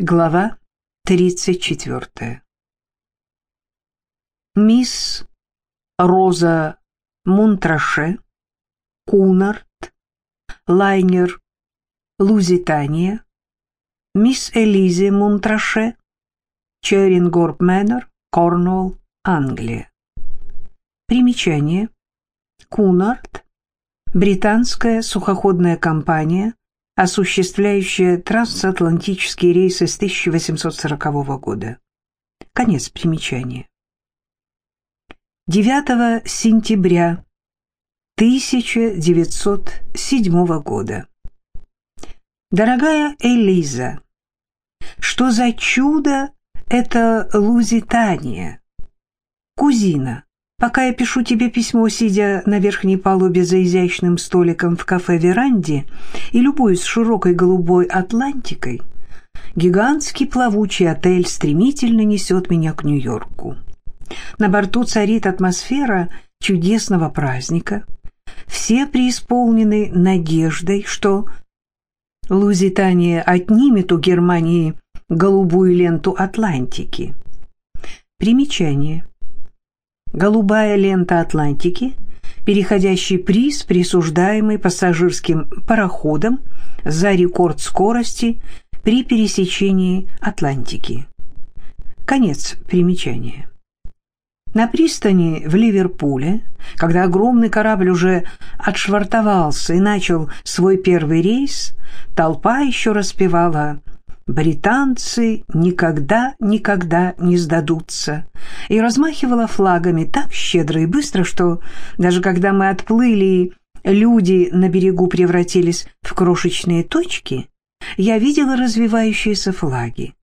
Глава 34. Мисс Роза Мунтраше, Кунард, Лайнер Лузитания, мисс Элизе Мунтраше, Черингорп Мэннер, Корнуолл, Англия. Примечание. Кунард – британская сухоходная компания, осуществляющая трансатлантические рейсы с 1840 года. Конец примечания. 9 сентября 1907 года. Дорогая Элиза, что за чудо это Лузитания? Кузина, Пока я пишу тебе письмо, сидя на верхней палубе за изящным столиком в кафе-веранде и любуюсь широкой голубой Атлантикой, гигантский плавучий отель стремительно несет меня к Нью-Йорку. На борту царит атмосфера чудесного праздника. Все преисполнены надеждой, что Лузитания отнимет у Германии голубую ленту Атлантики. Примечание. Голубая лента Атлантики, переходящий приз, присуждаемый пассажирским пароходом за рекорд скорости при пересечении Атлантики. Конец примечания. На пристани в Ливерпуле, когда огромный корабль уже отшвартовался и начал свой первый рейс, толпа еще распевала британцы никогда, никогда не сдадутся, и размахивала флагами так щедро и быстро, что даже когда мы отплыли, люди на берегу превратились в крошечные точки, я видела развивающиеся флаги.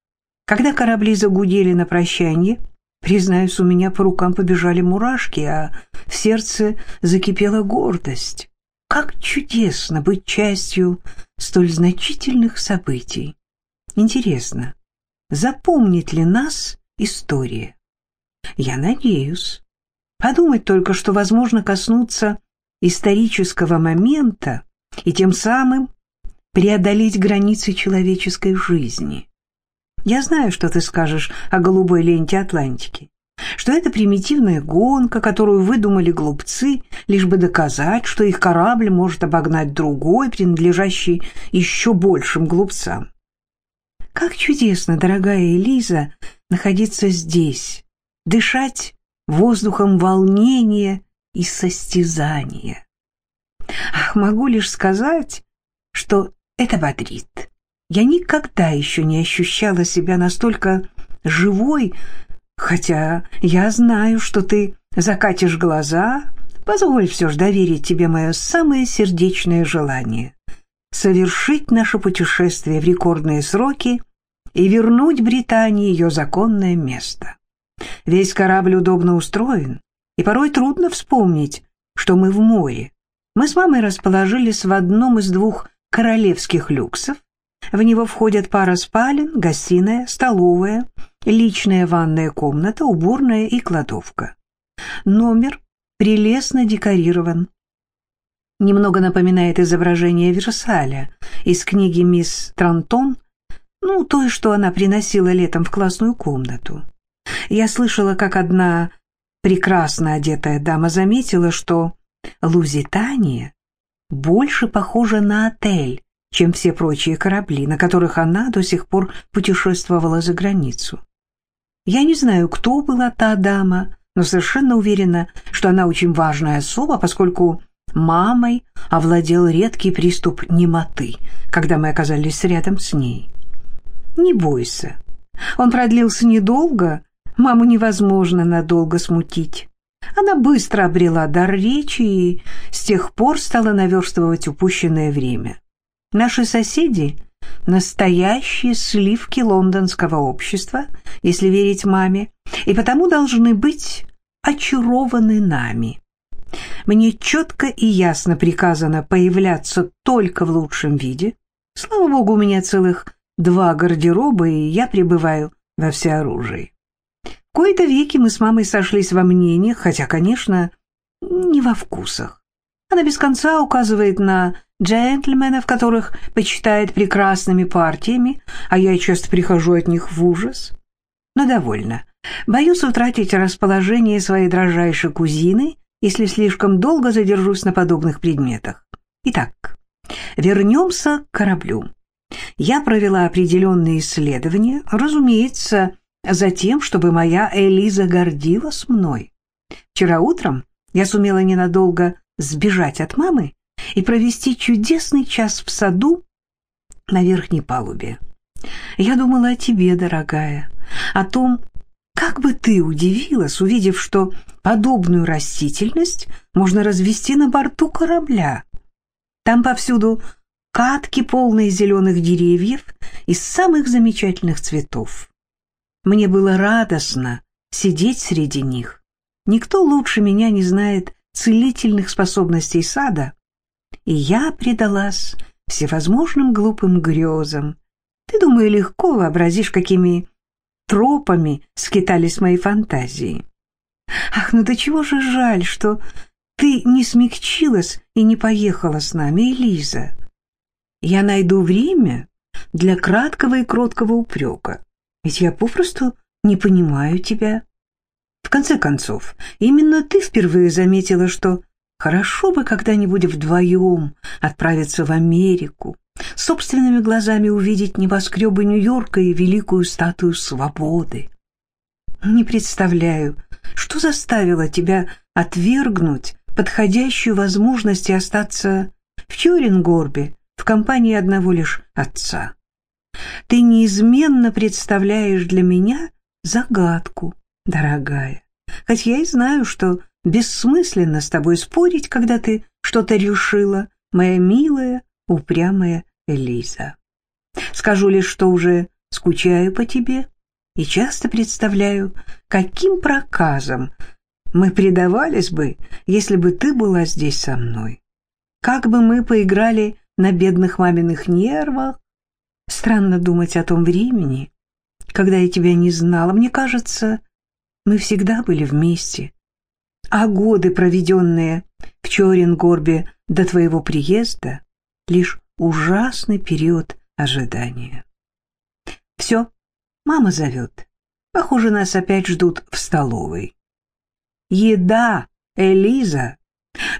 Когда корабли загудели на прощанье, признаюсь, у меня по рукам побежали мурашки, а в сердце закипела гордость. Как чудесно быть частью столь значительных событий! Интересно, запомнит ли нас история? Я надеюсь. Подумать только, что возможно коснуться исторического момента и тем самым преодолеть границы человеческой жизни. Я знаю, что ты скажешь о голубой ленте Атлантики, что это примитивная гонка, которую выдумали глупцы, лишь бы доказать, что их корабль может обогнать другой, принадлежащий еще большим глупцам. Как чудесно, дорогая Элиза, находиться здесь, дышать воздухом волнения и состязания. Ах, могу лишь сказать, что это бодрит. Я никогда еще не ощущала себя настолько живой, хотя я знаю, что ты закатишь глаза. Позволь все же доверить тебе мое самое сердечное желание совершить наше путешествие в рекордные сроки и вернуть Британии ее законное место. Весь корабль удобно устроен, и порой трудно вспомнить, что мы в море. Мы с мамой расположились в одном из двух королевских люксов. В него входят пара спален, гостиная, столовая, личная ванная комната, уборная и кладовка. Номер прелестно декорирован. Немного напоминает изображение Версаля из книги «Мисс Трантон» ну, той, что она приносила летом в классную комнату. Я слышала, как одна прекрасно одетая дама заметила, что Лузитания больше похожа на отель, чем все прочие корабли, на которых она до сих пор путешествовала за границу. Я не знаю, кто была та дама, но совершенно уверена, что она очень важная особа, поскольку мамой овладел редкий приступ немоты, когда мы оказались рядом с ней. Не бойся. Он продлился недолго, маму невозможно надолго смутить. Она быстро обрела дар речи и с тех пор стала наверстывать упущенное время. Наши соседи — настоящие сливки лондонского общества, если верить маме, и потому должны быть очарованы нами. Мне четко и ясно приказано появляться только в лучшем виде. Слава богу, у меня целых два гардероба, и я пребываю во всеоружии. В кои-то веки мы с мамой сошлись во мнениях, хотя, конечно, не во вкусах. Она без конца указывает на джентльменов, которых почитает прекрасными партиями, а я часто прихожу от них в ужас. Но довольно. Боюсь утратить расположение своей дрожайшей кузины, если слишком долго задержусь на подобных предметах. Итак, вернемся к кораблю. Я провела определенные исследования, разумеется, за тем, чтобы моя Элиза гордилась мной. Вчера утром я сумела ненадолго сбежать от мамы и провести чудесный час в саду на верхней палубе. Я думала о тебе, дорогая, о том, как бы ты удивилась, увидев, что подобную растительность можно развести на борту корабля. Там повсюду катки, полные зеленых деревьев из самых замечательных цветов. Мне было радостно сидеть среди них. Никто лучше меня не знает целительных способностей сада, и я предалась всевозможным глупым грезам. Ты, думаю, легко вообразишь, какими тропами скитались мои фантазии. Ах, ну до чего же жаль, что ты не смягчилась и не поехала с нами, Элиза. Я найду время для краткого и кроткого упрека, ведь я попросту не понимаю тебя. В конце концов, именно ты впервые заметила, что хорошо бы когда-нибудь вдвоем отправиться в Америку, собственными глазами увидеть небоскребы Нью-Йорка и великую статую свободы. Не представляю, что заставило тебя отвергнуть подходящую возможность остаться в Чурингорбе в компании одного лишь отца. Ты неизменно представляешь для меня загадку, дорогая, хоть я и знаю, что бессмысленно с тобой спорить, когда ты что-то решила, моя милая, упрямая Элиза. Скажу лишь, что уже скучаю по тебе и часто представляю, каким проказом мы предавались бы, если бы ты была здесь со мной. Как бы мы поиграли на бедных маминых нервах. Странно думать о том времени, когда я тебя не знала. Мне кажется, мы всегда были вместе. А годы, проведенные в Чорингорбе до твоего приезда, лишь ужасный период ожидания. Все, мама зовет. Похоже, нас опять ждут в столовой. Еда, Элиза.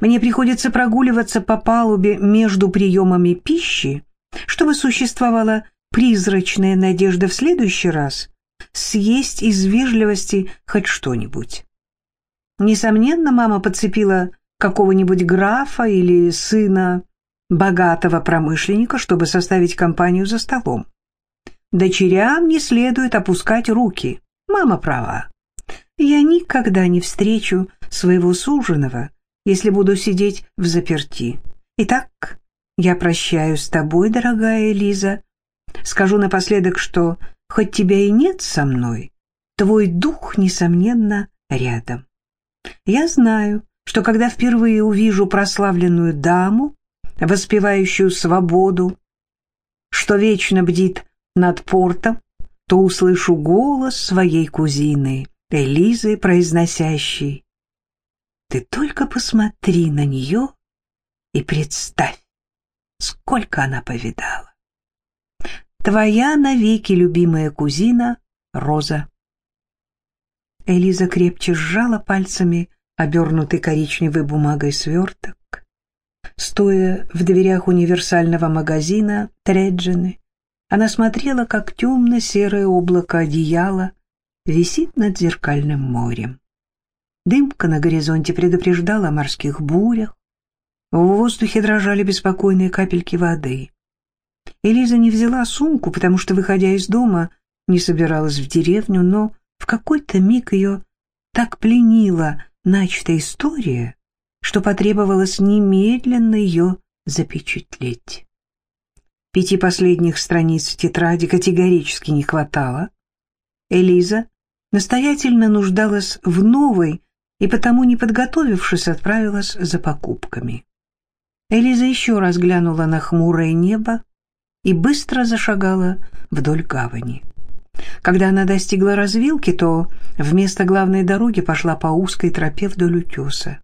Мне приходится прогуливаться по палубе между приемами пищи, чтобы существовала призрачная надежда в следующий раз съесть из вежливости хоть что-нибудь. Несомненно, мама подцепила какого-нибудь графа или сына богатого промышленника, чтобы составить компанию за столом. Дочерям не следует опускать руки. Мама права. Я никогда не встречу своего суженого, если буду сидеть в заперти. Итак, я прощаюсь с тобой, дорогая Элиза. Скажу напоследок, что хоть тебя и нет со мной, твой дух, несомненно, рядом. Я знаю, что когда впервые увижу прославленную даму, воспевающую свободу, что вечно бдит над портом, то услышу голос своей кузины, Элизы, произносящей «Ты только посмотри на нее и представь, сколько она повидала». Твоя навеки любимая кузина Роза. Элиза крепче сжала пальцами обернутый коричневой бумагой сверток. Стоя в дверях универсального магазина Треджины, она смотрела, как темно-серое облако одеяла висит над зеркальным морем. Дымка на горизонте предупреждала о морских бурях. В воздухе дрожали беспокойные капельки воды. Элиза не взяла сумку, потому что, выходя из дома, не собиралась в деревню, но в какой-то миг ее так пленила начатая история, что потребовалось немедленно ее запечатлеть. Пяти последних страниц тетради категорически не хватало. Элиза настоятельно нуждалась в новой и потому, не подготовившись, отправилась за покупками. Элиза еще раз глянула на хмурое небо и быстро зашагала вдоль гавани. Когда она достигла развилки, то вместо главной дороги пошла по узкой тропе вдоль утеса.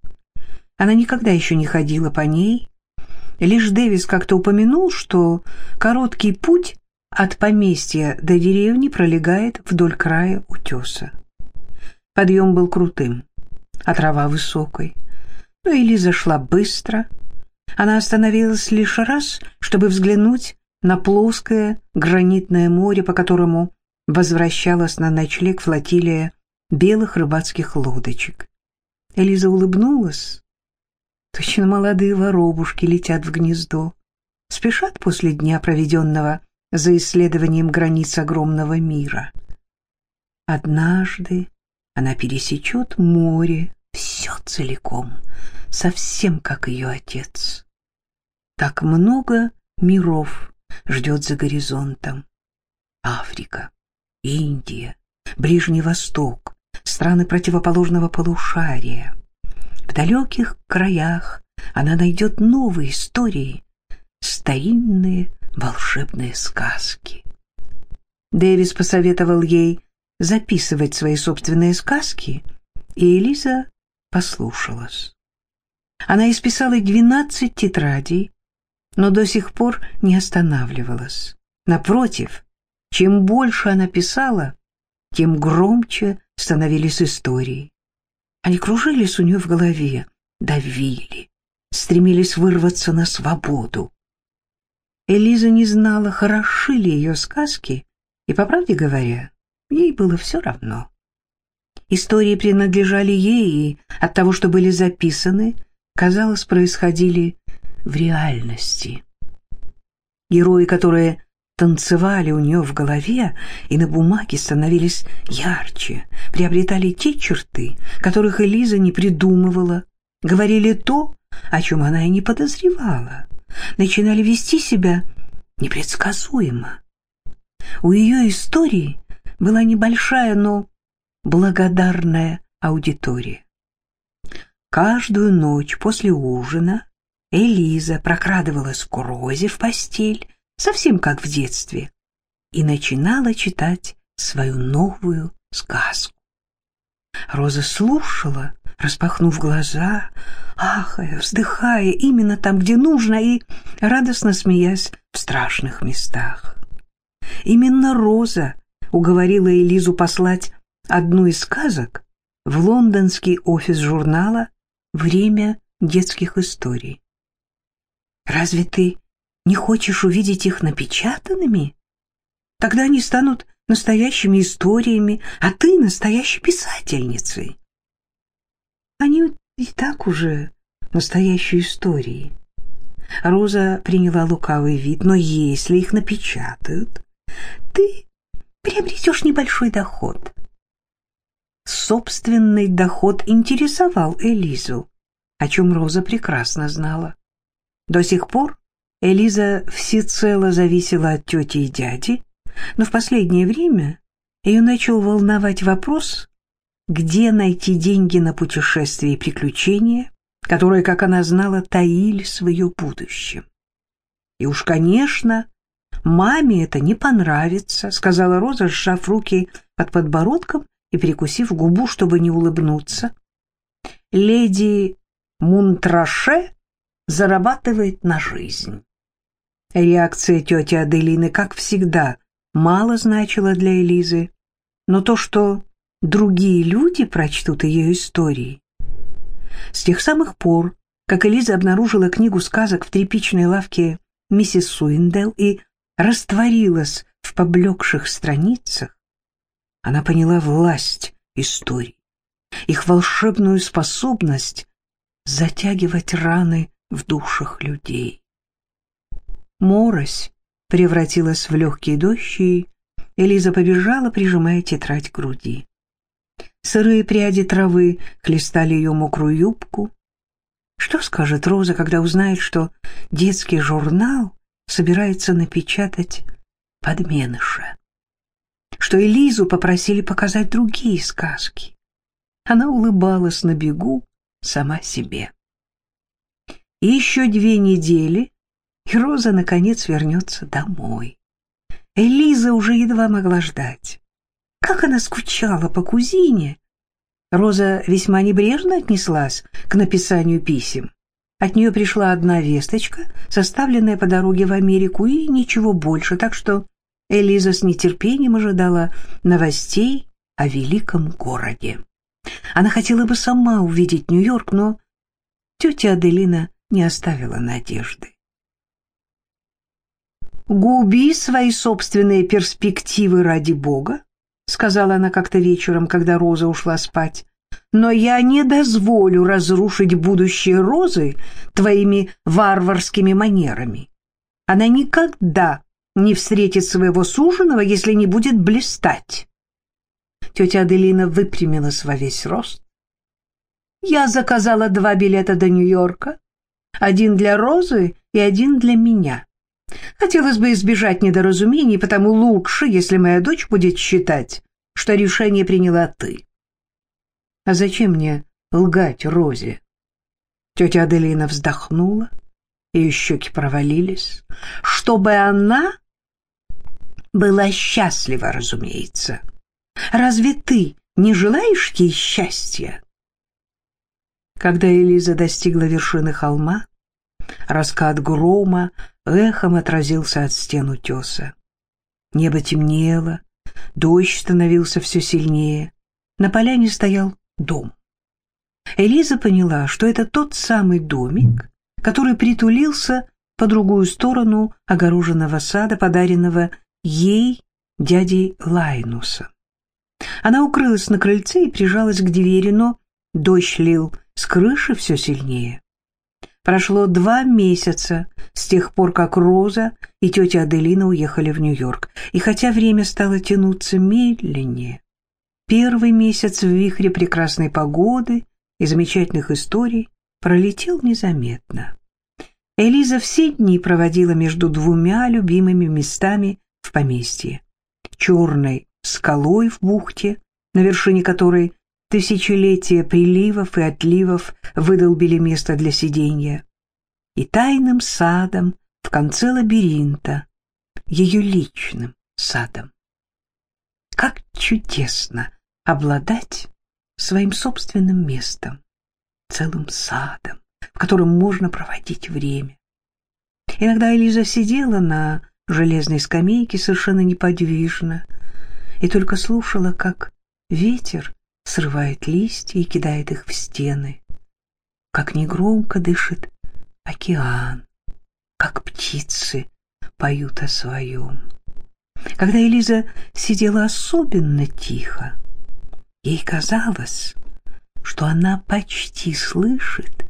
Она никогда еще не ходила по ней Лишь Дэвис как-то упомянул, что короткий путь от поместья до деревни пролегает вдоль края утеса. Подъем был крутым, а трава высокой. Но Элиза шла быстро. Она остановилась лишь раз, чтобы взглянуть на плоское гранитное море, по которому возвращалась на ночлег флотилия белых рыбацких лодочек. Элиза улыбнулась. Точно молодые воробушки летят в гнездо, спешат после дня, проведенного за исследованием границ огромного мира. Однажды она пересечет море, все целиком, совсем как ее отец. Так много миров ждет за горизонтом. Африка, Индия, Ближний Восток, страны противоположного полушария. В далеких краях она найдет новые истории, старинные волшебные сказки. Дэвис посоветовал ей записывать свои собственные сказки, и Элиза послушалась. Она исписала двенадцать тетрадей, но до сих пор не останавливалась. Напротив, чем больше она писала, тем громче становились истории. Они кружились у нее в голове, давили, стремились вырваться на свободу. Элиза не знала, хороши ли ее сказки, и, по правде говоря, ей было все равно. Истории принадлежали ей, и от того, что были записаны, казалось, происходили в реальности. Герои, которые танцевали у нее в голове и на бумаге становились ярче, приобретали те черты, которых Элиза не придумывала, говорили то, о чем она и не подозревала, начинали вести себя непредсказуемо. У ее истории была небольшая, но благодарная аудитория. Каждую ночь после ужина Элиза прокрадывалась к Розе в постель, совсем как в детстве, и начинала читать свою новую сказку. Роза слушала, распахнув глаза, ахая, вздыхая именно там, где нужно, и радостно смеясь в страшных местах. Именно Роза уговорила Элизу послать одну из сказок в лондонский офис журнала «Время детских историй». «Разве ты не хочешь увидеть их напечатанными? Тогда они станут настоящими историями, а ты настоящей писательницей». Они и так уже настоящие истории. Роза приняла лукавый вид, но если их напечатают, ты приобретешь небольшой доход. Собственный доход интересовал Элизу, о чем Роза прекрасно знала. До сих пор Элиза всецело зависела от тети и дяди, но в последнее время ее начал волновать вопрос, где найти деньги на путешествия и приключения, которые, как она знала, таились в ее будущем. И уж, конечно, «Маме это не понравится», — сказала Роза, сжав руки под подбородком и прикусив губу, чтобы не улыбнуться. «Леди Мунтраше зарабатывает на жизнь». Реакция тети Аделины, как всегда, мало значила для Элизы, но то, что другие люди прочтут ее истории. С тех самых пор, как Элиза обнаружила книгу сказок в тряпичной лавке миссис Суиндел и растворилась в поблекших страницах, она поняла власть историй, их волшебную способность затягивать раны в душах людей. Морось превратилась в легкий дождь, и Элиза побежала, прижимая тетрадь к груди. Сырые пряди травы хлестали ее мокрую юбку. Что скажет Роза, когда узнает, что детский журнал собирается напечатать подменыша. Что Элизу попросили показать другие сказки. Она улыбалась на бегу сама себе. Еще две недели, и Роза, наконец, вернется домой. Элиза уже едва могла ждать. Как она скучала по кузине! Роза весьма небрежно отнеслась к написанию писем. От нее пришла одна весточка, составленная по дороге в Америку, и ничего больше, так что Элиза с нетерпением ожидала новостей о великом городе. Она хотела бы сама увидеть Нью-Йорк, но тетя Аделина не оставила надежды. «Губи свои собственные перспективы ради Бога», — сказала она как-то вечером, когда Роза ушла спать но я не дозволю разрушить будущее Розы твоими варварскими манерами. Она никогда не встретит своего суженого, если не будет блистать. Тетя Аделина выпрямилась во весь рост. Я заказала два билета до Нью-Йорка, один для Розы и один для меня. Хотелось бы избежать недоразумений, потому лучше, если моя дочь будет считать, что решение приняла ты. А зачем мне лгать Розе? Тетя Аделина вздохнула, ее щеки провалились. Чтобы она была счастлива, разумеется. Разве ты не желаешь ей счастья? Когда Элиза достигла вершины холма, раскат грома эхом отразился от стен утеса. Небо темнело, дождь становился все сильнее. На поляне стоял дом. Элиза поняла, что это тот самый домик, который притулился по другую сторону огороженного сада, подаренного ей дядей Лайнуса. Она укрылась на крыльце и прижалась к двери, но дождь лил с крыши все сильнее. Прошло два месяца с тех пор, как Роза и тетя Аделина уехали в Нью-Йорк, и хотя время стало тянуться медленнее, Первый месяц в вихре прекрасной погоды и замечательных историй пролетел незаметно. Элиза все дни проводила между двумя любимыми местами в поместье. Черной скалой в бухте, на вершине которой тысячелетия приливов и отливов выдолбили место для сиденья, и тайным садом в конце лабиринта, ее личным садом. Как чудесно обладать своим собственным местом, целым садом, в котором можно проводить время. Иногда Элиза сидела на железной скамейке совершенно неподвижно и только слушала, как ветер срывает листья и кидает их в стены, как негромко дышит океан, как птицы поют о своем. Когда Элиза сидела особенно тихо, Ей казалось, что она почти слышит,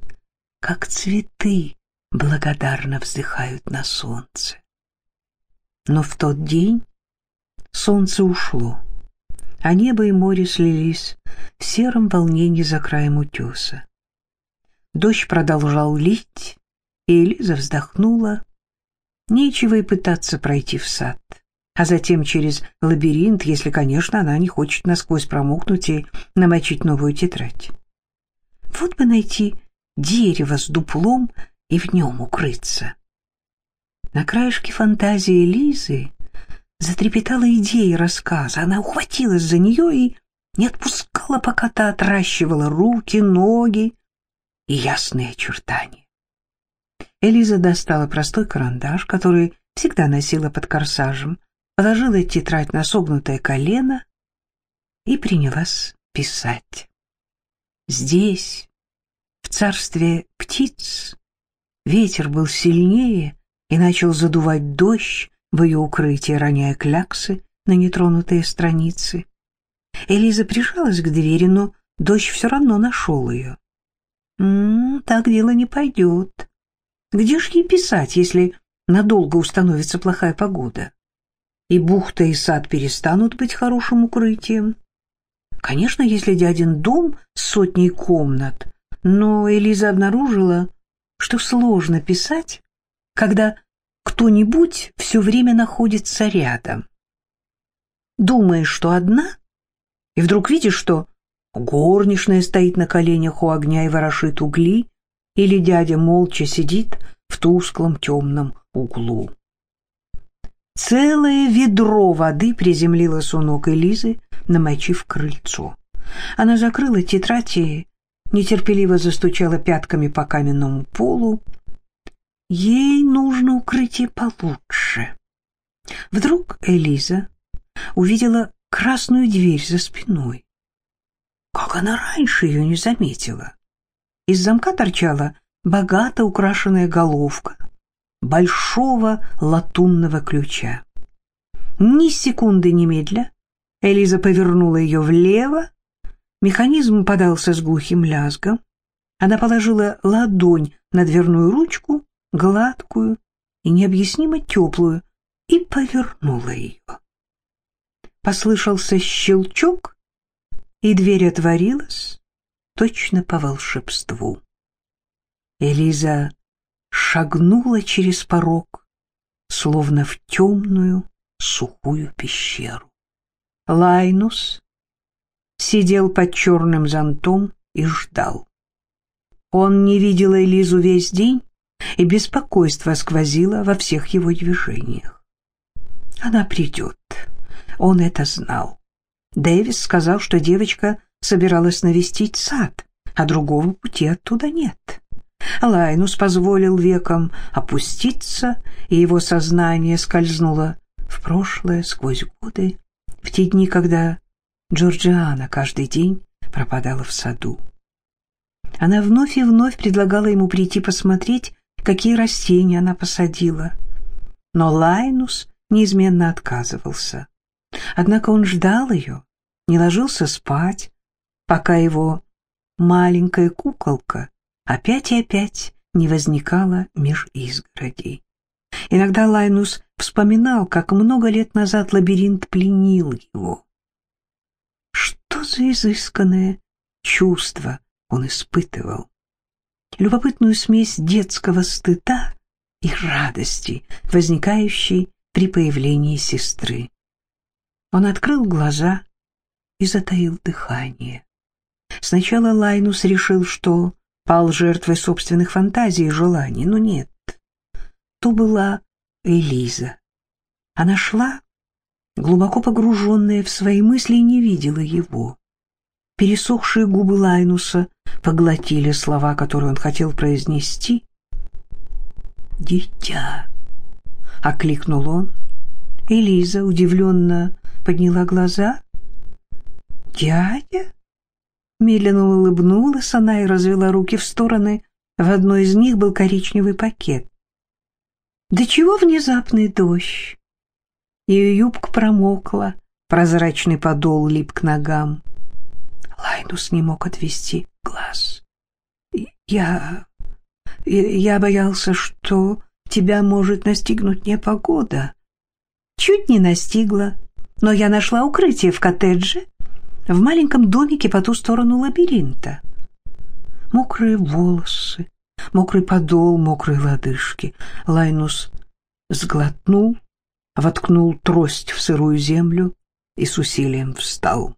как цветы благодарно вздыхают на солнце. Но в тот день солнце ушло, а небо и море слились в сером волнении за краем утеса. Дождь продолжал лить, и Элиза вздохнула. Нечего и пытаться пройти в сад а затем через лабиринт, если, конечно, она не хочет насквозь промокнуть и намочить новую тетрадь. Вот бы найти дерево с дуплом и в нем укрыться. На краешке фантазии Лизы затрепетала идея рассказа. Она ухватилась за нее и не отпускала, пока та отращивала руки, ноги и ясные очертания. Элиза достала простой карандаш, который всегда носила под корсажем, положила тетрадь на согнутое колено и принялась писать. Здесь, в царстве птиц, ветер был сильнее и начал задувать дождь в ее укрытие, роняя кляксы на нетронутые страницы. Элиза прижалась к двери, но дождь все равно нашел ее. «М -м, «Так дело не пойдет. Где ж ей писать, если надолго установится плохая погода?» и бухта и сад перестанут быть хорошим укрытием. Конечно, если дядин дом с сотней комнат, но Элиза обнаружила, что сложно писать, когда кто-нибудь все время находится рядом. Думаешь, что одна, и вдруг видишь, что горничная стоит на коленях у огня и ворошит угли, или дядя молча сидит в тусклом темном углу. Целое ведро воды приземлилось у ног Элизы, намочив крыльцо. Она закрыла тетрадь и нетерпеливо застучала пятками по каменному полу. Ей нужно укрытие получше. Вдруг Элиза увидела красную дверь за спиной. Как она раньше ее не заметила? Из замка торчала богато украшенная головка большого латунного ключа. Ни секунды немедля Элиза повернула ее влево, механизм подался с глухим лязгом, она положила ладонь на дверную ручку, гладкую и необъяснимо теплую, и повернула ее. Послышался щелчок, и дверь отворилась точно по волшебству. Элиза шагнула через порог, словно в темную сухую пещеру. Лайнус сидел под черным зонтом и ждал. Он не видел Элизу весь день, и беспокойство сквозило во всех его движениях. Она придет. Он это знал. Дэвис сказал, что девочка собиралась навестить сад, а другого пути оттуда нет. Лайнус позволил векам опуститься, и его сознание скользнуло в прошлое сквозь годы, в те дни, когда Джорджиана каждый день пропадала в саду. Она вновь и вновь предлагала ему прийти посмотреть, какие растения она посадила. Но Лайнус неизменно отказывался. Однако он ждал ее, не ложился спать, пока его маленькая куколка опять и опять не возникала меж изгородей. Иногда Лайнус вспоминал, как много лет назад лабиринт пленил его. Что за изысканное чувство он испытывал? Любопытную смесь детского стыда и радости, возникающей при появлении сестры. Он открыл глаза и затаил дыхание. Сначала Лайнус решил, что пал жертвой собственных фантазий и желаний, но нет. То была Элиза. Она шла, глубоко погруженная в свои мысли, и не видела его. Пересохшие губы Лайнуса поглотили слова, которые он хотел произнести. «Дитя!» — окликнул он. Элиза удивленно подняла глаза. «Дядя?» Медленно улыбнулась она и развела руки в стороны. В одной из них был коричневый пакет. «Да чего внезапный дождь?» Ее юбка промокла, прозрачный подол лип к ногам. Лайнус не мог отвести глаз. «Я... я боялся, что тебя может настигнуть непогода». «Чуть не настигла, но я нашла укрытие в коттедже в маленьком домике по ту сторону лабиринта. Мокрые волосы, мокрый подол, мокрые лодыжки. Лайнус сглотнул, воткнул трость в сырую землю и с усилием встал.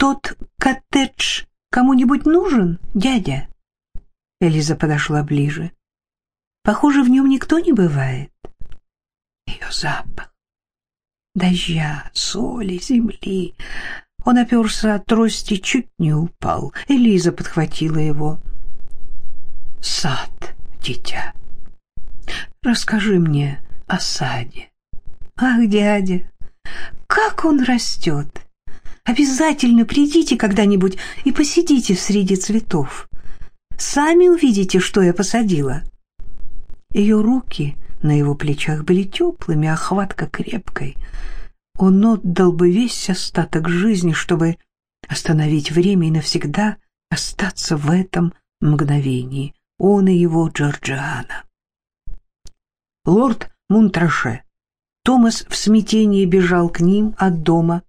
«Тот коттедж кому-нибудь нужен, дядя?» Элиза подошла ближе. «Похоже, в нем никто не бывает». Ее запах дождя, соли, земли. Он оперся от трости, чуть не упал. Элиза подхватила его. «Сад, дитя, расскажи мне о саде». «Ах, дядя, как он растет! Обязательно придите когда-нибудь и посидите среди цветов. Сами увидите, что я посадила». Ее руки на его плечах были теплыми, а хватка крепкой. Он отдал бы весь остаток жизни, чтобы остановить время и навсегда остаться в этом мгновении. Он и его Джорджиана. Лорд Мунтраше. Томас в смятении бежал к ним от дома.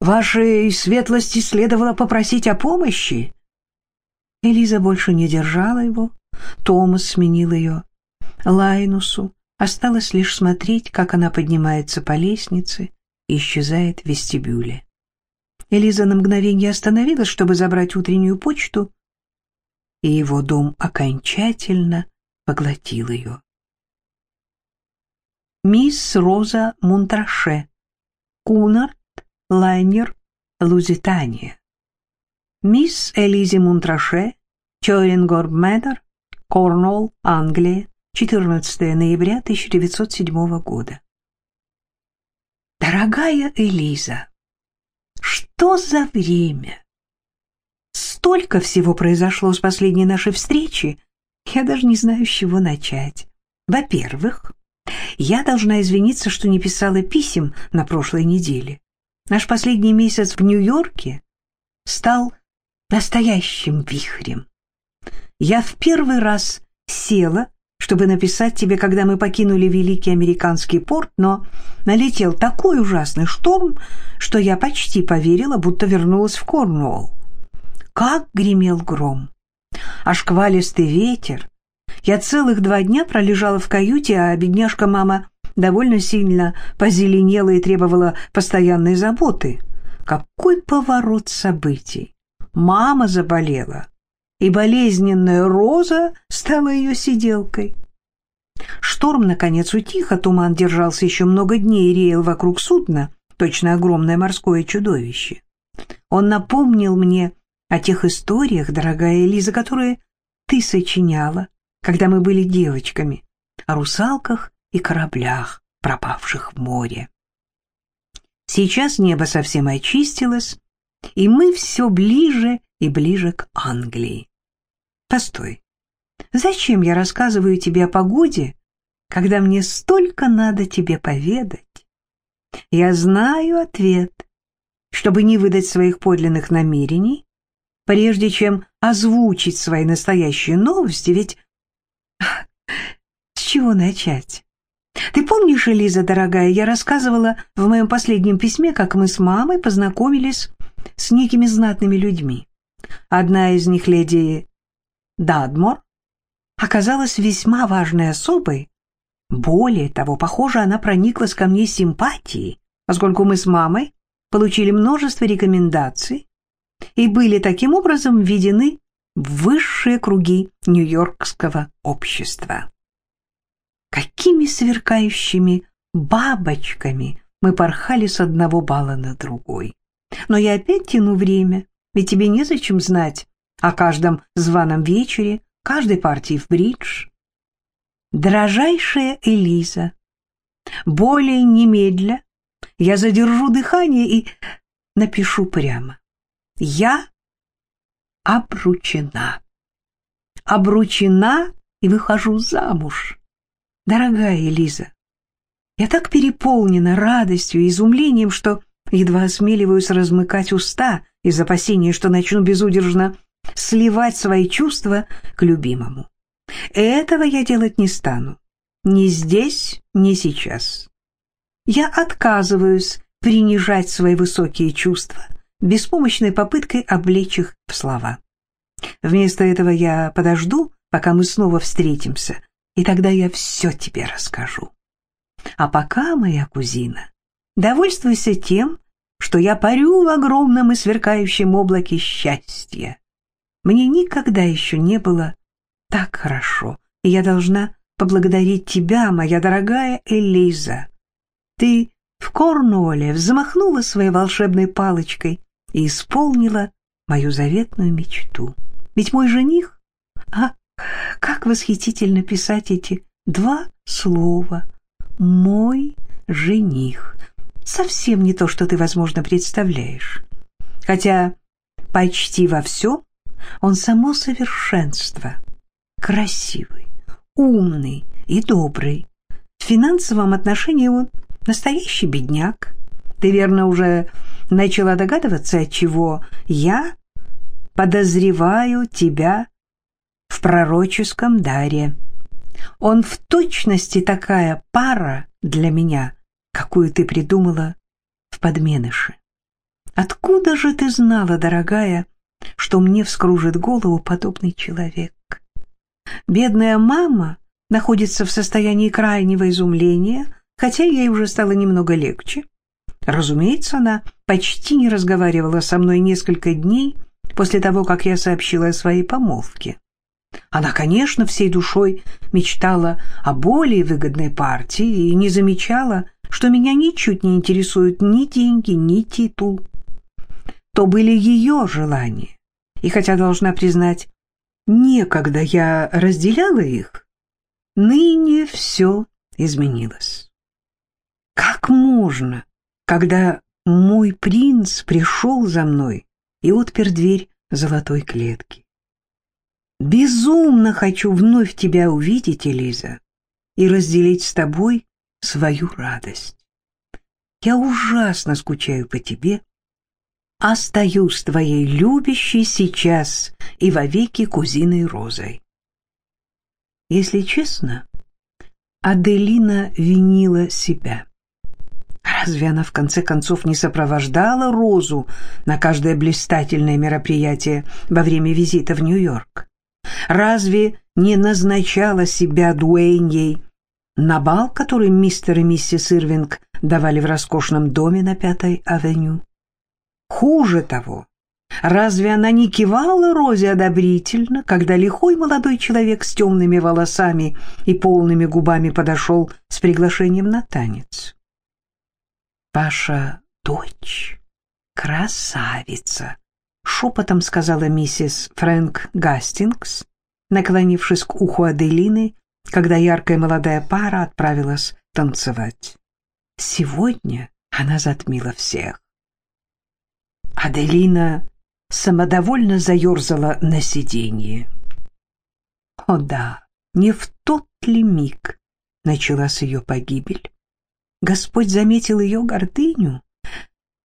«Вашей светлости следовало попросить о помощи?» Элиза больше не держала его. Томас сменил ее. Лайнусу осталось лишь смотреть, как она поднимается по лестнице и исчезает в вестибюле. Элиза на мгновение остановилась, чтобы забрать утреннюю почту, и его дом окончательно поглотил ее. Мисс Роза Мунтраше, Кунард, Лайнер, Лузитания. Мисс Элизи Мунтраше, Чорингорб Мэддер, Корнуолл, Англия, 14 ноября 1907 года. Дорогая Элиза, что за время? Столько всего произошло с последней нашей встречи, я даже не знаю, с чего начать. Во-первых, я должна извиниться, что не писала писем на прошлой неделе. Наш последний месяц в Нью-Йорке стал настоящим вихрем. Я в первый раз села, чтобы написать тебе, когда мы покинули великий американский порт, но налетел такой ужасный шторм, что я почти поверила, будто вернулась в Корнуолл. Как гремел гром! А шквалистый ветер я целых два дня пролежала в каюте, а бедняжка-мама довольно сильно позеленела и требовала постоянной заботы. Какой поворот событий! Мама заболела, и болезненная роза стала ее сиделкой. Шторм, наконец, утих, а туман держался еще много дней и реял вокруг судна, точно огромное морское чудовище. Он напомнил мне о тех историях, дорогая Элиза, которые ты сочиняла, когда мы были девочками, о русалках и кораблях, пропавших в море. Сейчас небо совсем очистилось, и мы все ближе и ближе к Англии. Постой, зачем я рассказываю тебе о погоде, когда мне столько надо тебе поведать? Я знаю ответ. Чтобы не выдать своих подлинных намерений, прежде чем озвучить свои настоящие новости, ведь с чего начать? Ты помнишь, Элиза, дорогая, я рассказывала в моем последнем письме, как мы с мамой познакомились с некими знатными людьми. Одна из них, леди Дадмор, оказалась весьма важной особой. Более того, похоже, она прониклась ко мне симпатией, поскольку мы с мамой получили множество рекомендаций и были таким образом введены в высшие круги нью-йоркского общества. Какими сверкающими бабочками мы порхали с одного бала на другой. Но я опять тяну время, ведь тебе незачем знать о каждом званом вечере, каждой партии в бридж. Дорожайшая Элиза, более немедля я задержу дыхание и напишу прямо. Я обручена. Обручена и выхожу замуж. Дорогая Элиза, я так переполнена радостью и изумлением, что едва осмеливаюсь размыкать уста из опасения, что начну безудержно сливать свои чувства к любимому. Этого я делать не стану. Ни здесь, ни сейчас. Я отказываюсь принижать свои высокие чувства – беспомощной попыткой облечь их в слова. Вместо этого я подожду, пока мы снова встретимся, и тогда я все тебе расскажу. А пока, моя кузина, довольствуйся тем, что я парю в огромном и сверкающем облаке счастья. Мне никогда еще не было так хорошо, и я должна поблагодарить тебя, моя дорогая Элиза. Ты в Корнуолле взмахнула своей волшебной палочкой и исполнила мою заветную мечту. Ведь мой жених... А, как восхитительно писать эти два слова. «Мой жених». Совсем не то, что ты, возможно, представляешь. Хотя почти во всем он само совершенство. Красивый, умный и добрый. В финансовом отношении он настоящий бедняк. Ты, верно, уже начала догадываться, от чего я подозреваю тебя в пророческом даре. Он в точности такая пара для меня, какую ты придумала в подменыше. Откуда же ты знала, дорогая, что мне вскружит голову подобный человек? Бедная мама находится в состоянии крайнего изумления, хотя ей уже стало немного легче. Разумеется, она почти не разговаривала со мной несколько дней после того, как я сообщила о своей помолвке. Она, конечно, всей душой мечтала о более выгодной партии и не замечала, что меня ничуть не интересуют ни деньги, ни титул. То были ее желания, И хотя, должна признать, некогда я разделяла их, ныне все изменилось. Как можно, когда мой принц пришел за мной и отпер дверь золотой клетки? Безумно хочу вновь тебя увидеть, Элиза, и разделить с тобой свою радость. Я ужасно скучаю по тебе, остаюсь твоей любящей сейчас и вовеки кузиной Розой. Если честно, Аделина винила себя. Разве она в конце концов не сопровождала Розу на каждое блистательное мероприятие во время визита в Нью-Йорк? Разве не назначала себя Дуэньей на бал, который мистер и миссис Ирвинг давали в роскошном доме на Пятой авеню? Хуже того, разве она не кивала Розе одобрительно, когда лихой молодой человек с темными волосами и полными губами подошел с приглашением на танец? «Ваша дочь красавица», — шепотом сказала миссис Фрэнк Гастингс, наклонившись к уху Аделины, когда яркая молодая пара отправилась танцевать. Сегодня она затмила всех. Аделина самодовольно заерзала на сиденье. О да, не в тот ли миг началась ее погибель? Господь заметил ее гордыню.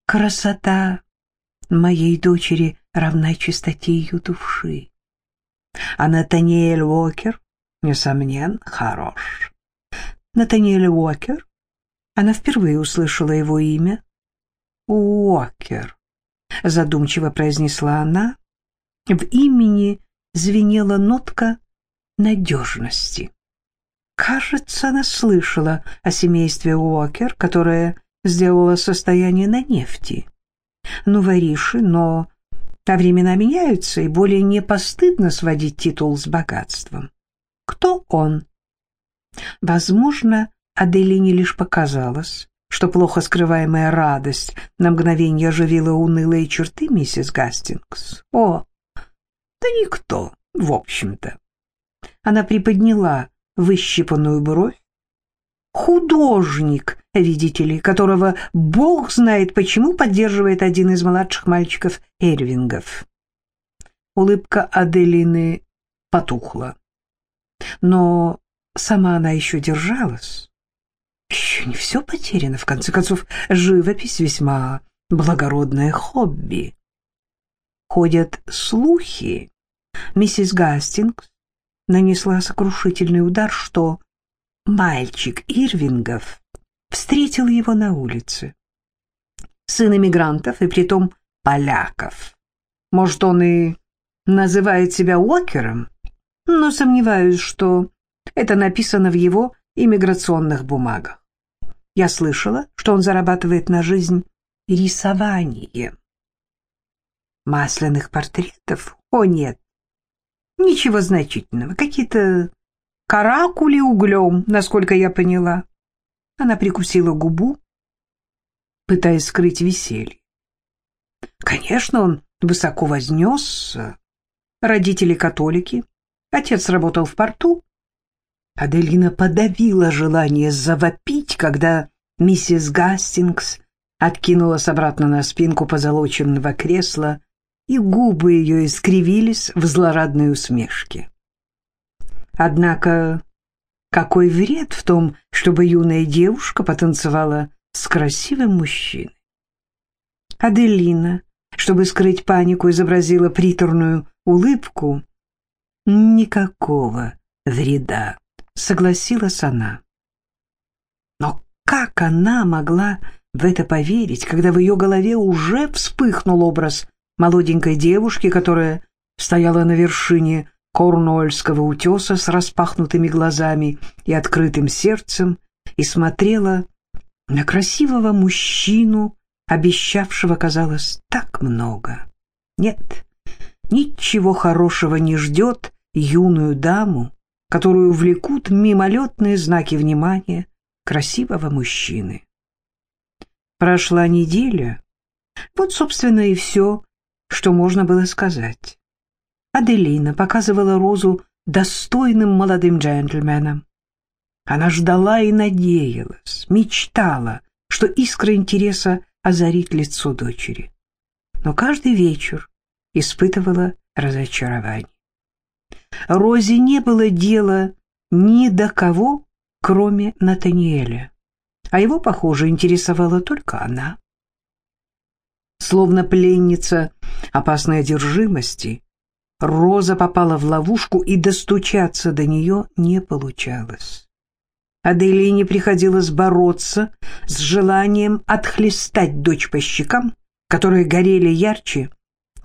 Красота моей дочери равна чистоте ее души. А Натаниэль Уокер, несомненно, хорош. Натаниэль Уокер? Она впервые услышала его имя. Уокер, задумчиво произнесла она. В имени звенела нотка надежности. Кажется, она слышала о семействе Уокер, которое сделало состояние на нефти. Ну, вориши, но а времена меняются, и более не постыдно сводить титул с богатством. Кто он? Возможно, Аделине лишь показалось, что плохо скрываемая радость на мгновение оживила унылые черты миссис Гастингс. О, да никто, в общем-то. Она приподняла выщипанную бровь. Художник, видите ли, которого бог знает почему поддерживает один из младших мальчиков Эрвингов. Улыбка Аделины потухла. Но сама она еще держалась. Еще не все потеряно. В конце концов, живопись весьма благородное хобби. Ходят слухи. Миссис Гастингс нанесла сокрушительный удар, что мальчик Ирвингов встретил его на улице. Сын эмигрантов и притом поляков. Может, он и называет себя Уокером, но сомневаюсь, что это написано в его иммиграционных бумагах. Я слышала, что он зарабатывает на жизнь рисованием. Масляных портретов? О, нет. Ничего значительного. Какие-то каракули углем, насколько я поняла. Она прикусила губу, пытаясь скрыть веселье. Конечно, он высоко вознесся. Родители католики. Отец работал в порту, Аделина подавила желание завопить, когда миссис Гастингс откинулась обратно на спинку позолоченного кресла, и губы ее искривились в злорадной усмешке. Однако какой вред в том, чтобы юная девушка потанцевала с красивым мужчиной? Аделина, чтобы скрыть панику, изобразила приторную улыбку. Никакого вреда согласилась она. Но как она могла в это поверить, когда в ее голове уже вспыхнул образ молоденькой девушки, которая стояла на вершине Корнуольского утеса с распахнутыми глазами и открытым сердцем и смотрела на красивого мужчину, обещавшего, казалось, так много. Нет, ничего хорошего не ждет юную даму, которую влекут мимолетные знаки внимания красивого мужчины. Прошла неделя. Вот, собственно, и все, что можно было сказать. Аделина показывала Розу достойным молодым джентльменом. Она ждала и надеялась, мечтала, что искра интереса озарит лицо дочери. Но каждый вечер испытывала разочарование. Розе не было дела ни до кого, кроме Натаниэля, а его, похоже, интересовала только она. Словно пленница опасной одержимости, Роза попала в ловушку, и достучаться до нее не получалось. Аделине приходилось бороться с желанием отхлестать дочь по щекам, которые горели ярче,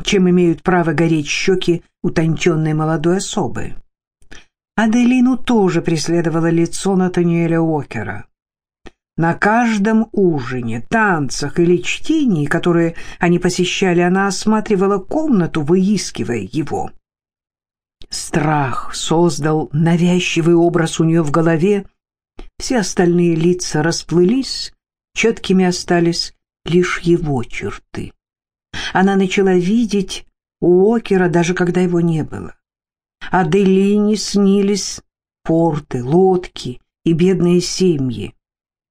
чем имеют право гореть щеки утонченной молодой особы. Аделину тоже преследовало лицо Натаниэля Уокера. На каждом ужине, танцах или чтении, которые они посещали, она осматривала комнату, выискивая его. Страх создал навязчивый образ у нее в голове. Все остальные лица расплылись, четкими остались лишь его черты. Она начала видеть Уокера, даже когда его не было. Аделине снились порты, лодки и бедные семьи.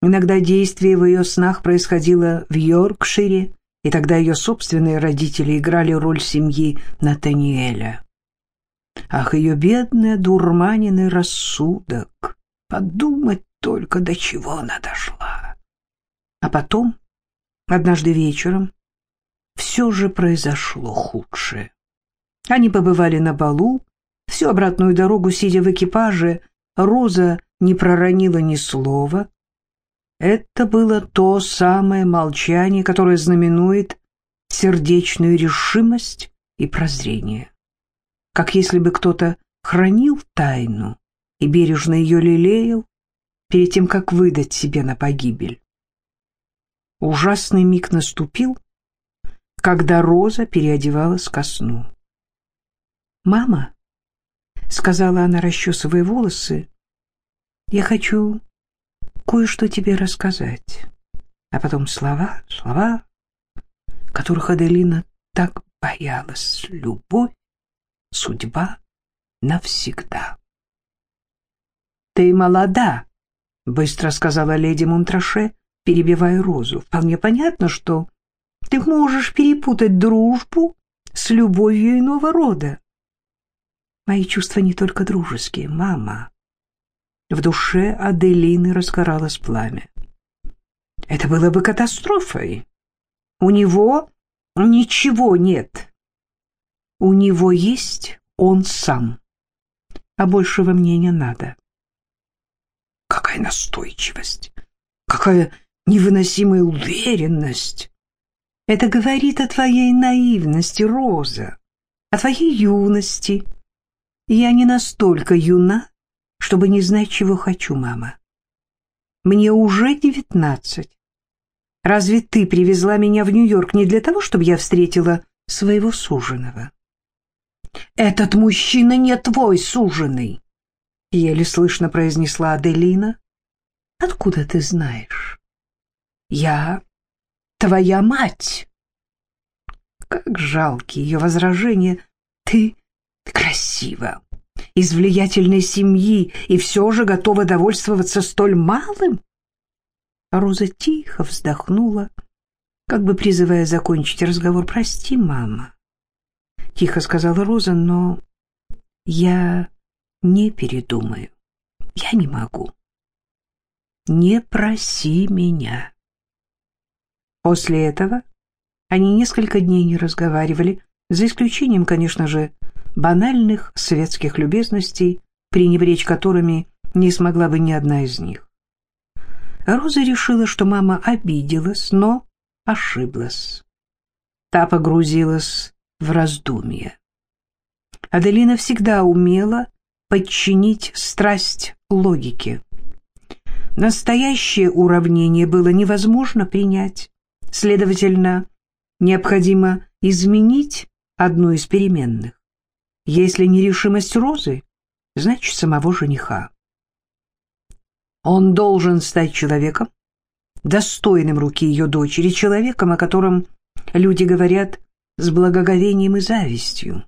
Иногда действие в ее снах происходило в Йоркшире, и тогда ее собственные родители играли роль семьи Натаниэля. Ах, ее бедный дурманенный рассудок! Подумать только, до чего она дошла. А потом, однажды вечером, все же произошло худшее. Они побывали на балу, всю обратную дорогу, сидя в экипаже, Роза не проронила ни слова. Это было то самое молчание, которое знаменует сердечную решимость и прозрение. Как если бы кто-то хранил тайну и бережно ее лелеял перед тем, как выдать себе на погибель. Ужасный миг наступил, когда Роза переодевалась ко сну. «Мама», — сказала она, расчесывая волосы, — «я хочу кое-что тебе рассказать». А потом слова, слова, которых Аделина так боялась. Любовь, судьба навсегда. «Ты молода», — быстро сказала леди Монтраше, перебивая Розу. «Вполне понятно, что ты можешь перепутать дружбу с любовью иного рода. Мои чувства не только дружеские, мама. В душе Аделины разгоралось пламя. Это было бы катастрофой. У него ничего нет. У него есть он сам. А большего мне не надо. Какая настойчивость! Какая невыносимая уверенность! Это говорит о твоей наивности, Роза, о твоей юности. Я не настолько юна, чтобы не знать, чего хочу, мама. Мне уже девятнадцать. Разве ты привезла меня в Нью-Йорк не для того, чтобы я встретила своего суженого? Этот мужчина не твой суженый, еле слышно произнесла Аделина. Откуда ты знаешь? Я твоя мать. Как жалки ее возражения. Ты красива, из влиятельной семьи, и все же готова довольствоваться столь малым? Роза тихо вздохнула, как бы призывая закончить разговор. «Прости, мама», — тихо сказала Роза, — «но я не передумаю. Я не могу. Не проси меня». После этого они несколько дней не разговаривали, за исключением, конечно же, банальных светских любезностей, пренебречь которыми не смогла бы ни одна из них. Роза решила, что мама обиделась, но ошиблась. Та погрузилась в раздумье. Аделина всегда умела подчинить страсть логике. Настоящее уравнение было невозможно принять. Следовательно, необходимо изменить одну из переменных. Если не решимость Розы, значит самого жениха. Он должен стать человеком, достойным руки ее дочери, человеком, о котором люди говорят с благоговением и завистью.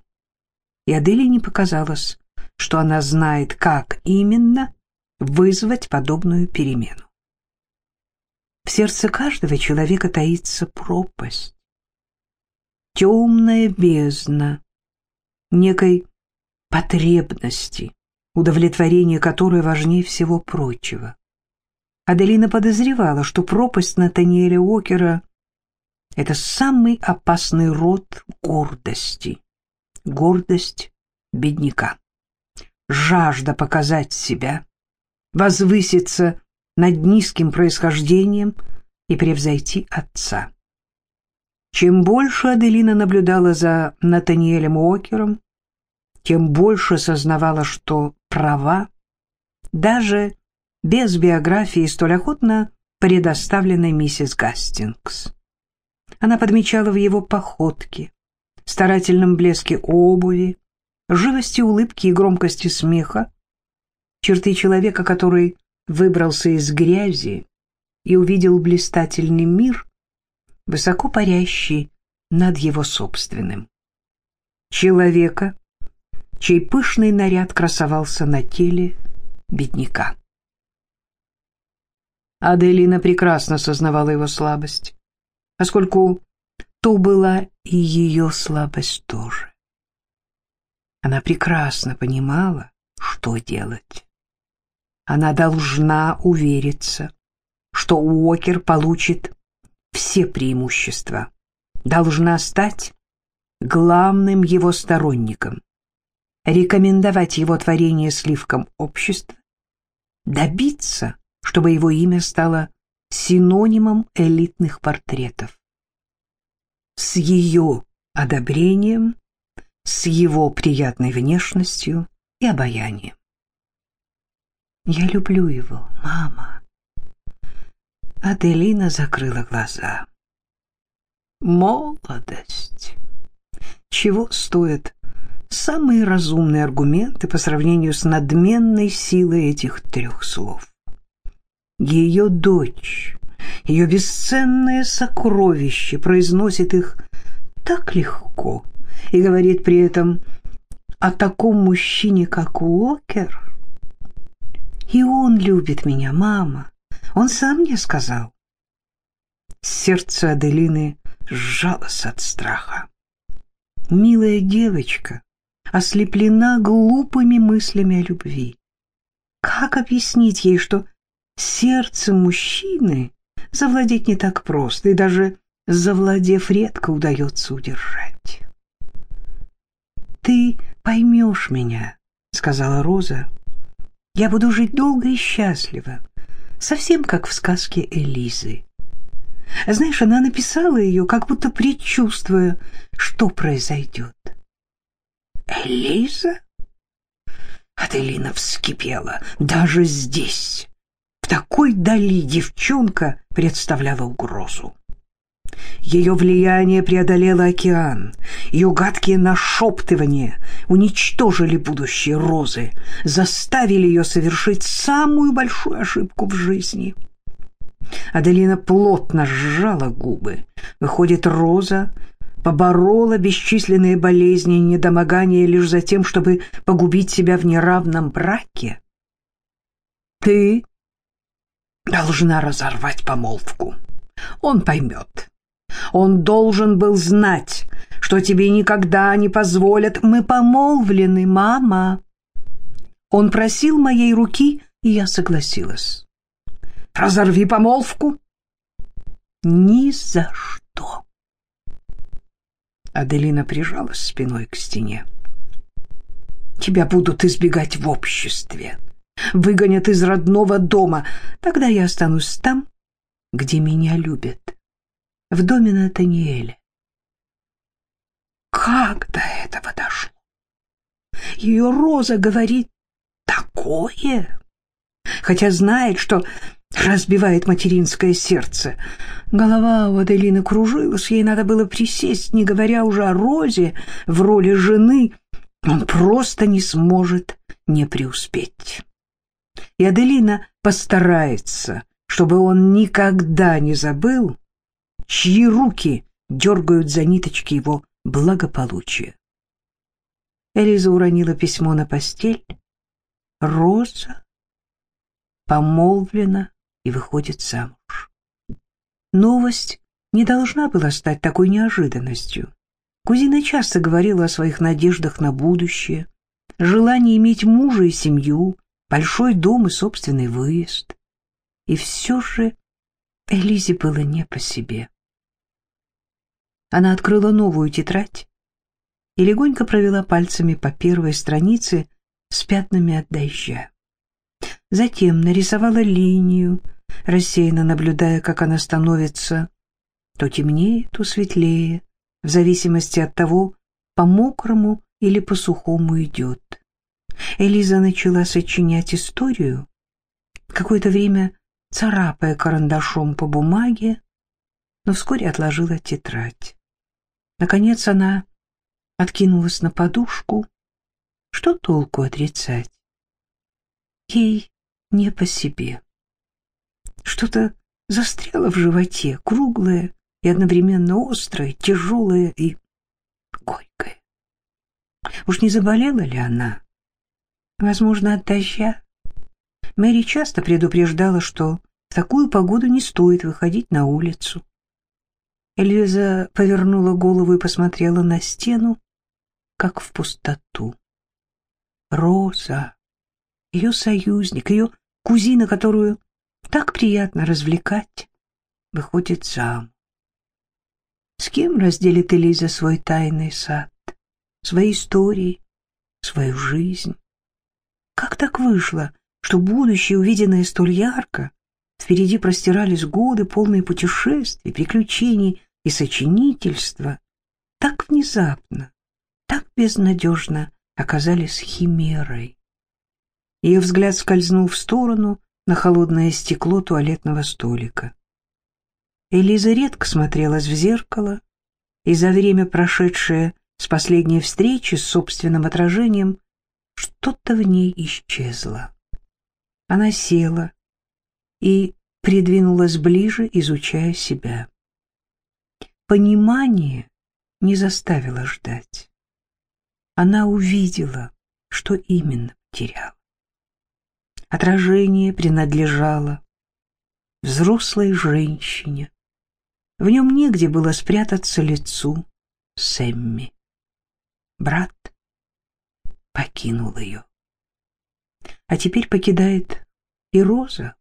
и Аделине показалось, что она знает, как именно вызвать подобную перемену. В сердце каждого человека таится пропасть, темная бездна некой потребности, удовлетворение которой важнее всего прочего. Аделина подозревала, что пропасть Натаниэля Уокера — это самый опасный род гордости. Гордость бедняка. Жажда показать себя, возвыситься над низким происхождением и превзойти отца. Чем больше Аделина наблюдала за Натаниэлем Уокером, тем больше сознавала, что права, даже без биографии столь охотно предоставленной миссис Гастингс. Она подмечала в его походке, старательном блеске обуви, живости улыбки и громкости смеха черты человека, который выбрался из грязи и увидел блистательный мир, высоко парящий над его собственным. Человека, чей пышный наряд красовался на теле бедняка. Аделина прекрасно сознавала его слабость, поскольку то была и ее слабость тоже. Она прекрасно понимала, что делать. Она должна увериться, что Уокер получит все преимущества, должна стать главным его сторонником, рекомендовать его творение сливкам общества, добиться, чтобы его имя стало синонимом элитных портретов. С ее одобрением, с его приятной внешностью и обаянием. Я люблю его, мама. Аделина закрыла глаза. Молодость. Чего стоят самые разумные аргументы по сравнению с надменной силой этих трех слов? Ее дочь, ее бесценное сокровище произносит их так легко и говорит при этом о таком мужчине, как Уокер, и он любит меня, мама. Он сам мне сказал. Сердце Аделины сжалось от страха. Милая девочка ослеплена глупыми мыслями о любви. Как объяснить ей, что сердцем мужчины завладеть не так просто, и даже завладев редко удается удержать? «Ты поймешь меня», — сказала Роза, — я буду жить долго и счастливо, совсем как в сказке Элизы. Знаешь, она написала ее, как будто предчувствуя, что произойдет. «Элиза?» Аделина вскипела. Даже здесь, в такой дали, девчонка представляла угрозу. Ее влияние преодолело океан. Ее гадкие нашептывания уничтожили будущее Розы, заставили ее совершить самую большую ошибку в жизни. Аделина плотно сжала губы. Выходит, Роза поборола бесчисленные болезни и недомогания лишь за тем, чтобы погубить себя в неравном браке? Ты должна разорвать помолвку. Он поймет. Он должен был знать, что тебе никогда не позволят. Мы помолвлены, мама. Он просил моей руки, и я согласилась. Разорви помолвку. Ни за что. Аделина прижалась спиной к стене. Тебя будут избегать в обществе. Выгонят из родного дома. Тогда я останусь там, где меня любят в доме Натаниэля. Как до этого дошло? Ее Роза говорит такое, хотя знает, что разбивает материнское сердце. Голова у Аделины кружилась, ей надо было присесть, не говоря уже о Розе в роли жены. Он просто не сможет не преуспеть. И Аделина постарается, чтобы он никогда не забыл, чьи руки дергают за ниточки его благополучия. Элиза уронила письмо на постель. Роза помолвлена и выходит замуж. Новость не должна была стать такой неожиданностью. Кузина часто говорила о своих надеждах на будущее, желании иметь мужа и семью, большой дом и собственный выезд. И все же Элизе было не по себе. Она открыла новую тетрадь и легонько провела пальцами по первой странице с пятнами от дождя. Затем нарисовала линию, рассеянно наблюдая, как она становится то темнее, то светлее, в зависимости от того, по мокрому или по сухому идет. Элиза начала сочинять историю, какое-то время царапая карандашом по бумаге, но вскоре отложила тетрадь. Наконец она откинулась на подушку. Что толку отрицать? Ей не по себе. Что-то застряло в животе, круглое и одновременно острое, тяжелое и горькое. Уж не заболела ли она? Возможно, от дождя. Мэри часто предупреждала, что в такую погоду не стоит выходить на улицу. Элиза повернула голову и посмотрела на стену, как в пустоту. Роза, ее союзник, ее кузина, которую так приятно развлекать, выходит замуж. С кем разделит Элиза свой тайный сад, свои истории, свою жизнь? Как так вышло, что будущее, увиденное столь ярко, впереди простирались годы, полные путешествий, приключений и сочинительства, так внезапно, так безнадежно оказались химерой. Ее взгляд скользнул в сторону на холодное стекло туалетного столика. Элиза редко смотрелась в зеркало, и за время, прошедшее с последней встречи с собственным отражением, что-то в ней исчезло. Она села и придвинулась ближе, изучая себя. Понимание не заставило ждать. Она увидела, что именно теряла. Отражение принадлежало взрослой женщине. В нем негде было спрятаться лицу Сэмми. Брат покинул ее. А теперь покидает и Роза.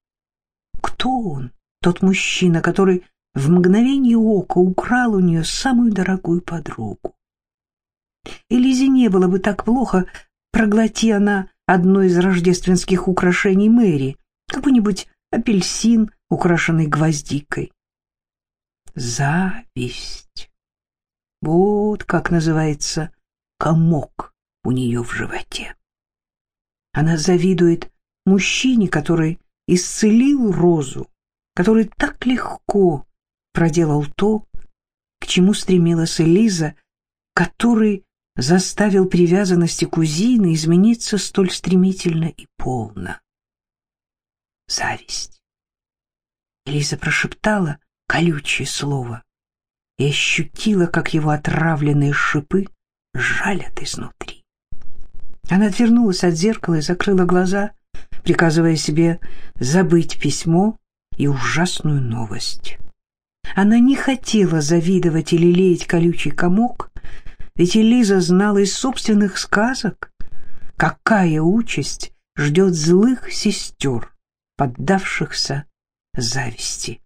Кто он, тот мужчина, который в мгновение ока украл у нее самую дорогую подругу? И Лизе не было бы так плохо, проглоти она одно из рождественских украшений Мэри, какой-нибудь апельсин, украшенный гвоздикой. Зависть. Вот как называется комок у нее в животе. Она завидует мужчине, который исцелил Розу, который так легко проделал то, к чему стремилась Элиза, который заставил привязанности кузины измениться столь стремительно и полно. Зависть. Элиза прошептала колючее слово и ощутила, как его отравленные шипы жалят изнутри. Она отвернулась от зеркала и закрыла глаза, приказывая себе забыть письмо и ужасную новость. Она не хотела завидовать или леять колючий комок, ведь Элиза знала из собственных сказок, какая участь ждет злых сестер, поддавшихся зависти.